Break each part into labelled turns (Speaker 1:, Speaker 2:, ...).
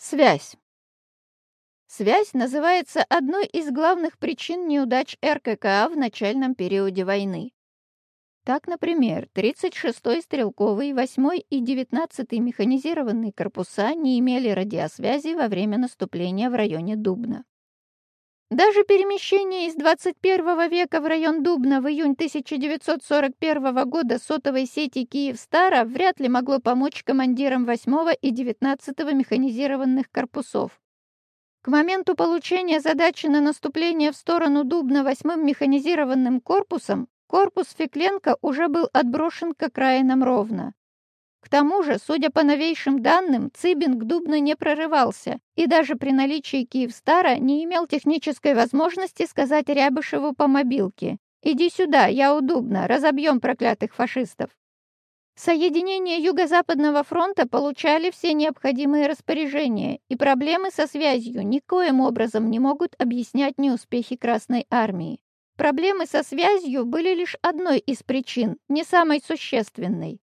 Speaker 1: Связь. Связь называется одной из главных причин неудач РККА в начальном периоде войны. Так, например, 36-й стрелковый, 8-й и 19-й механизированные корпуса не имели радиосвязи во время наступления в районе Дубна. Даже перемещение из 21 века в район Дубна в июнь 1941 года сотовой сети Киев-Стара вряд ли могло помочь командирам 8 и 19 механизированных корпусов. К моменту получения задачи на наступление в сторону Дубна 8 механизированным корпусом корпус Фекленко уже был отброшен к окраинам ровно. К тому же, судя по новейшим данным, Цыбинг Дубна не прорывался и даже при наличии Киевстара не имел технической возможности сказать Рябышеву по мобилке «Иди сюда, я удобно, разобьем проклятых фашистов». Соединения Юго-Западного фронта получали все необходимые распоряжения, и проблемы со связью никоим образом не могут объяснять неуспехи Красной Армии. Проблемы со связью были лишь одной из причин, не самой существенной.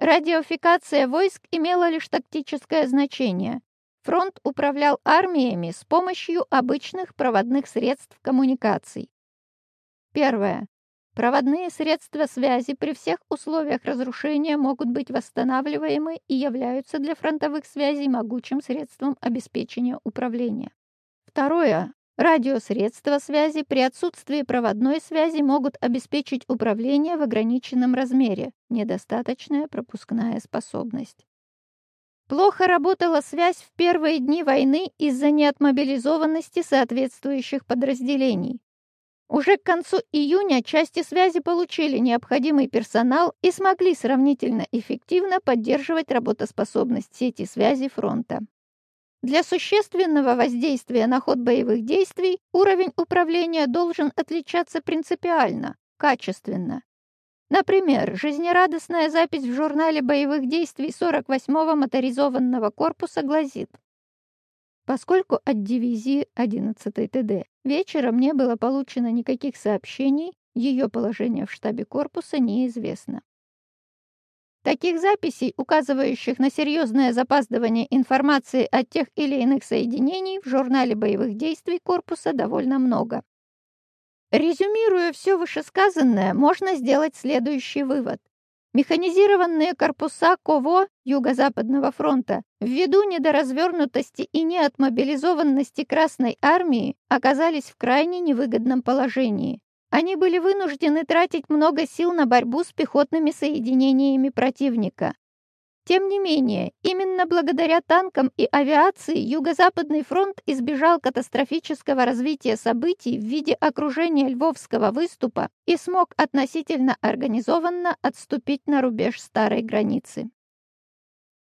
Speaker 1: Радиофикация войск имела лишь тактическое значение. Фронт управлял армиями с помощью обычных проводных средств коммуникаций. Первое. Проводные средства связи при всех условиях разрушения могут быть восстанавливаемы и являются для фронтовых связей могучим средством обеспечения управления. Второе. Радиосредства связи при отсутствии проводной связи могут обеспечить управление в ограниченном размере, недостаточная пропускная способность. Плохо работала связь в первые дни войны из-за неотмобилизованности соответствующих подразделений. Уже к концу июня части связи получили необходимый персонал и смогли сравнительно эффективно поддерживать работоспособность сети связи фронта. Для существенного воздействия на ход боевых действий уровень управления должен отличаться принципиально, качественно. Например, жизнерадостная запись в журнале боевых действий 48-го моторизованного корпуса гласит Поскольку от дивизии 11-й ТД вечером не было получено никаких сообщений, ее положение в штабе корпуса неизвестно. Таких записей, указывающих на серьезное запаздывание информации от тех или иных соединений, в журнале боевых действий корпуса довольно много. Резюмируя все вышесказанное, можно сделать следующий вывод. Механизированные корпуса КОВО Юго-Западного фронта ввиду недоразвернутости и неотмобилизованности Красной Армии оказались в крайне невыгодном положении. Они были вынуждены тратить много сил на борьбу с пехотными соединениями противника. Тем не менее, именно благодаря танкам и авиации Юго-Западный фронт избежал катастрофического развития событий в виде окружения Львовского выступа и смог относительно организованно отступить на рубеж старой границы.